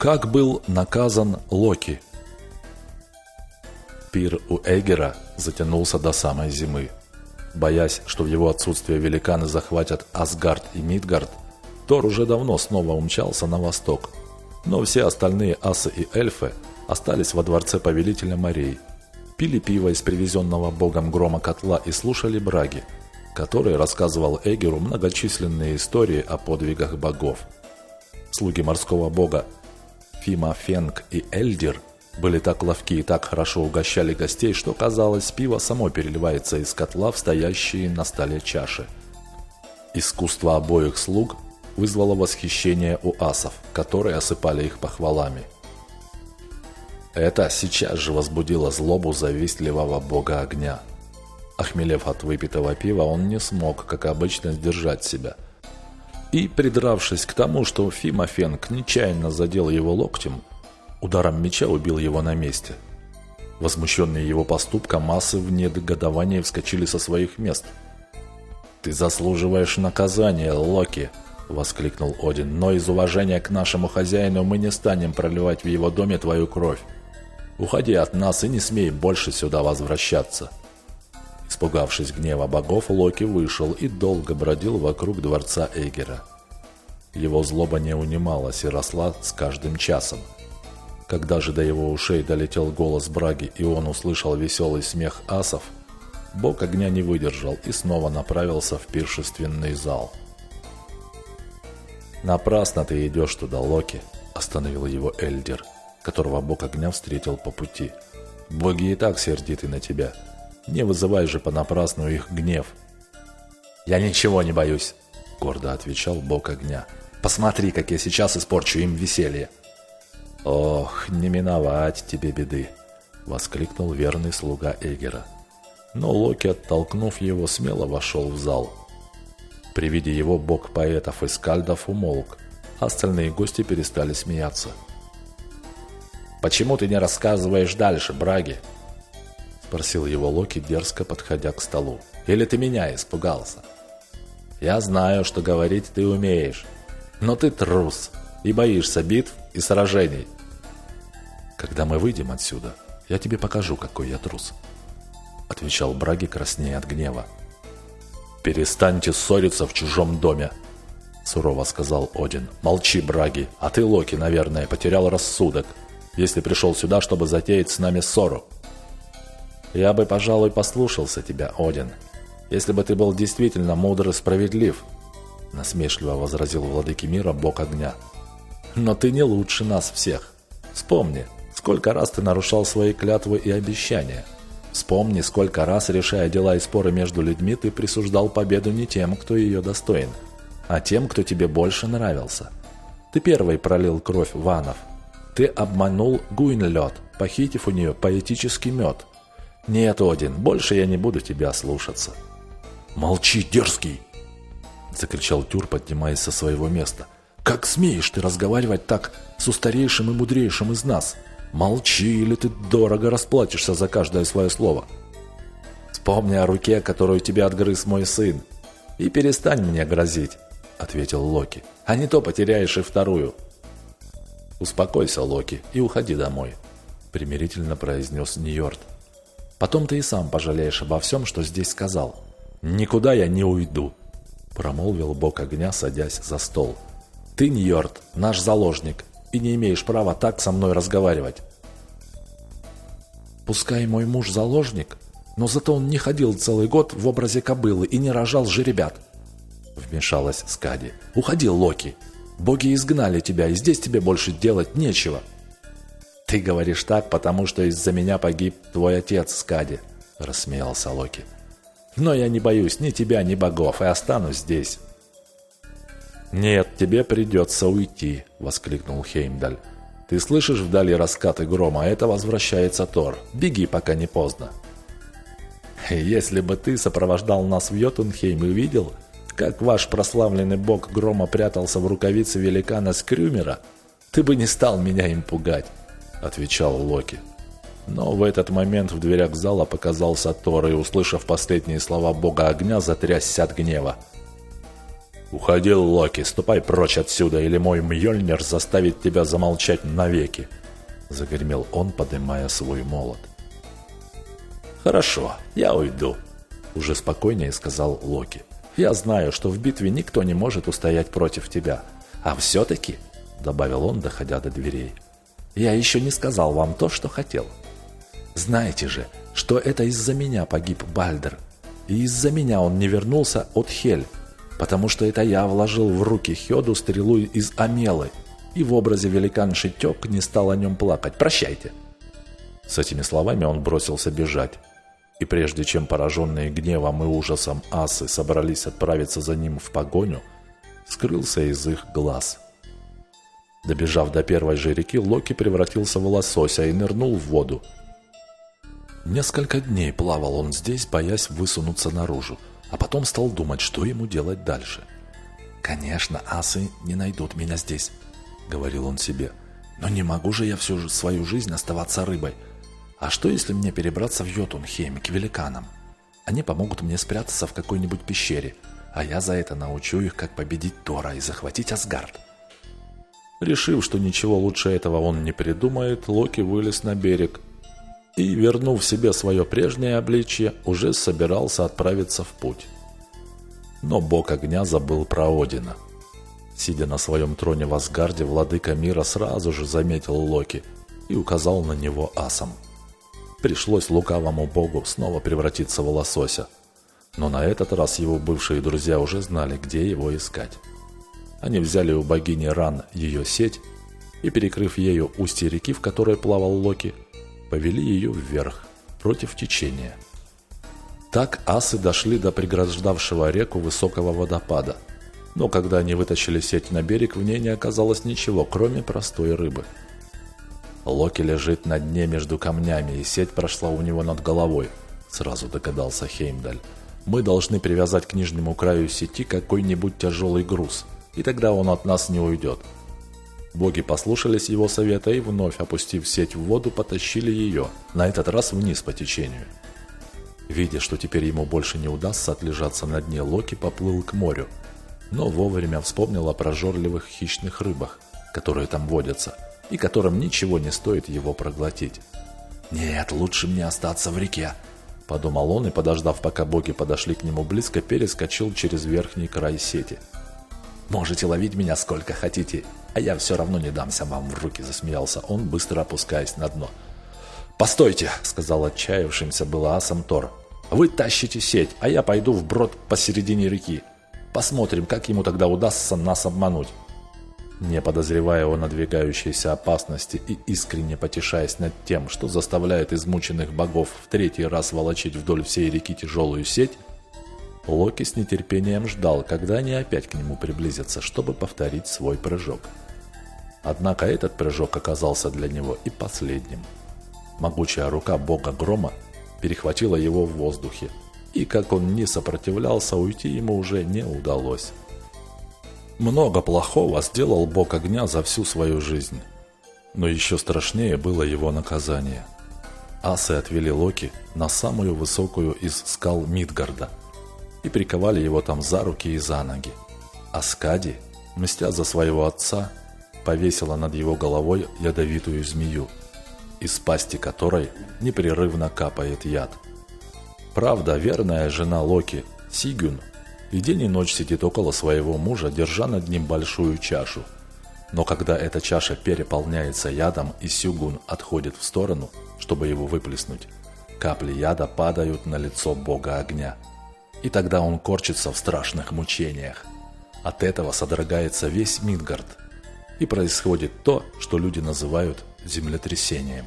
Как был наказан Локи? Пир у Эгера затянулся до самой зимы. Боясь, что в его отсутствие великаны захватят Асгард и Мидгард, Тор уже давно снова умчался на восток. Но все остальные асы и эльфы остались во дворце повелителя морей, пили пиво из привезенного богом грома котла и слушали браги, который рассказывал Эгеру многочисленные истории о подвигах богов. Слуги морского бога Фима Фенг и Эльдир были так ловки и так хорошо угощали гостей, что казалось, пиво само переливается из котла в стоящие на столе чаши. Искусство обоих слуг вызвало восхищение у асов, которые осыпали их похвалами. Это сейчас же возбудило злобу завистливого бога огня. Охмелев от выпитого пива, он не смог, как обычно, сдержать себя. И, придравшись к тому, что Фима Фенг нечаянно задел его локтем, ударом меча убил его на месте. Возмущенные его поступком, массы в негодовании вскочили со своих мест. «Ты заслуживаешь наказания, Локи!» – воскликнул Один. «Но из уважения к нашему хозяину мы не станем проливать в его доме твою кровь. Уходи от нас и не смей больше сюда возвращаться». Испугавшись гнева богов, Локи вышел и долго бродил вокруг дворца Эгера. Его злоба не унималась и росла с каждым часом. Когда же до его ушей долетел голос Браги, и он услышал веселый смех асов, бог огня не выдержал и снова направился в пиршественный зал. «Напрасно ты идешь туда, Локи», – остановил его Эльдер, которого бог огня встретил по пути. «Боги и так сердиты на тебя. Не вызывай же понапрасну их гнев». «Я ничего не боюсь», – гордо отвечал бог огня. «Посмотри, как я сейчас испорчу им веселье». «Ох, не миновать тебе беды!» — воскликнул верный слуга Эгера. Но Локи, оттолкнув его, смело вошел в зал. При виде его бог поэтов и скальдов умолк, а остальные гости перестали смеяться. «Почему ты не рассказываешь дальше, Браги?» — спросил его Локи, дерзко подходя к столу. «Или ты меня испугался?» «Я знаю, что говорить ты умеешь, но ты трус и боишься битв и сражений. Когда мы выйдем отсюда, я тебе покажу, какой я трус», — отвечал Браги краснея от гнева. «Перестаньте ссориться в чужом доме», — сурово сказал Один. «Молчи, Браги, а ты, Локи, наверное, потерял рассудок, если пришел сюда, чтобы затеять с нами ссору». «Я бы, пожалуй, послушался тебя, Один, если бы ты был действительно мудр и справедлив», — насмешливо возразил владыки мира бог огня. «Но ты не лучше нас всех. Вспомни, Сколько раз ты нарушал свои клятвы и обещания? Вспомни, сколько раз, решая дела и споры между людьми, ты присуждал победу не тем, кто ее достоин, а тем, кто тебе больше нравился. Ты первый пролил кровь ванов. Ты обманул Гуинлёд, похитив у нее поэтический мед. Нет, Один, больше я не буду тебя слушаться. «Молчи, дерзкий!» – закричал Тюр, поднимаясь со своего места. «Как смеешь ты разговаривать так с устарейшим и мудрейшим из нас?» Молчи, или ты дорого расплатишься за каждое свое слово. Вспомни о руке, которую тебе отгрыз мой сын, и перестань мне грозить, ответил Локи. А не то потеряешь и вторую. Успокойся, Локи, и уходи домой, примирительно произнес Ньорд. Потом ты и сам пожалеешь обо всем, что здесь сказал. Никуда я не уйду, промолвил бог огня, садясь за стол. Ты, Ньорд, наш заложник, и не имеешь права так со мной разговаривать. Пускай мой муж заложник, но зато он не ходил целый год в образе кобылы и не рожал жеребят. Вмешалась Скади. Уходи, Локи. Боги изгнали тебя, и здесь тебе больше делать нечего. Ты говоришь так, потому что из-за меня погиб твой отец, Скади, рассмеялся Локи. Но я не боюсь ни тебя, ни богов, и останусь здесь. «Нет, тебе придется уйти», — воскликнул Хеймдаль. «Ты слышишь вдали раскаты грома, а это возвращается Тор. Беги, пока не поздно». «Если бы ты сопровождал нас в Йотунхейм и видел, как ваш прославленный бог грома прятался в рукавице великана Скрюмера, ты бы не стал меня им пугать», — отвечал Локи. Но в этот момент в дверях зала показался Тор и, услышав последние слова бога огня, затрясся от гнева. «Уходи, Локи, ступай прочь отсюда, или мой Мьёльнир заставит тебя замолчать навеки!» Загремел он, поднимая свой молот. «Хорошо, я уйду», — уже спокойнее сказал Локи. «Я знаю, что в битве никто не может устоять против тебя. А все-таки», — добавил он, доходя до дверей, — «я еще не сказал вам то, что хотел. Знаете же, что это из-за меня погиб Бальдер, и из-за меня он не вернулся от Хель, потому что это я вложил в руки Хёду стрелу из Амелы, и в образе великанши Тёк не стал о нем плакать. Прощайте!» С этими словами он бросился бежать. И прежде чем пораженные гневом и ужасом асы собрались отправиться за ним в погоню, скрылся из их глаз. Добежав до первой же реки, Локи превратился в лосося и нырнул в воду. Несколько дней плавал он здесь, боясь высунуться наружу, а потом стал думать, что ему делать дальше. «Конечно, асы не найдут меня здесь», — говорил он себе. «Но не могу же я всю свою жизнь оставаться рыбой. А что, если мне перебраться в Йотунхейм к великанам? Они помогут мне спрятаться в какой-нибудь пещере, а я за это научу их, как победить Тора и захватить Асгард. Решив, что ничего лучше этого он не придумает, Локи вылез на берег и, вернув себе свое прежнее обличье, уже собирался отправиться в путь. Но бог огня забыл про Одина. Сидя на своем троне в Асгарде, владыка мира сразу же заметил Локи и указал на него асом. Пришлось лукавому богу снова превратиться в лосося. Но на этот раз его бывшие друзья уже знали, где его искать. Они взяли у богини Ран ее сеть и, перекрыв ею устье реки, в которой плавал Локи, повели ее вверх, против течения. Так асы дошли до преграждавшего реку высокого водопада. Но когда они вытащили сеть на берег, в ней не оказалось ничего, кроме простой рыбы – Локи лежит на дне между камнями, и сеть прошла у него над головой, сразу догадался Хеймдаль. Мы должны привязать к нижнему краю сети какой-нибудь тяжелый груз, и тогда он от нас не уйдет. Боги послушались его совета и вновь, опустив сеть в воду, потащили ее, на этот раз вниз по течению. Видя, что теперь ему больше не удастся отлежаться на дне, Локи поплыл к морю, но вовремя вспомнил о прожорливых хищных рыбах, которые там водятся – и которым ничего не стоит его проглотить. «Нет, лучше мне остаться в реке», – подумал он и, подождав, пока боги подошли к нему близко, перескочил через верхний край сети. «Можете ловить меня сколько хотите, а я все равно не дамся вам в руки», – засмеялся он, быстро опускаясь на дно. «Постойте», – сказал отчаявшимся было асом Тор. «Вы тащите сеть, а я пойду вброд посередине реки. Посмотрим, как ему тогда удастся нас обмануть». Не подозревая о надвигающейся опасности и искренне потешаясь над тем, что заставляет измученных богов в третий раз волочить вдоль всей реки тяжелую сеть, Локи с нетерпением ждал, когда они опять к нему приблизятся, чтобы повторить свой прыжок. Однако этот прыжок оказался для него и последним. Могучая рука бога грома перехватила его в воздухе, и как он не сопротивлялся, уйти ему уже не удалось. Много плохого сделал бог огня за всю свою жизнь. Но еще страшнее было его наказание. Асы отвели Локи на самую высокую из скал Мидгарда и приковали его там за руки и за ноги. А Скади, мстя за своего отца, повесила над его головой ядовитую змею, из пасти которой непрерывно капает яд. Правда, верная жена Локи, Сигюн, и день и ночь сидит около своего мужа, держа над ним большую чашу. Но когда эта чаша переполняется ядом и Сюгун отходит в сторону, чтобы его выплеснуть, капли яда падают на лицо бога огня. И тогда он корчится в страшных мучениях. От этого содрогается весь Мидгард. И происходит то, что люди называют землетрясением.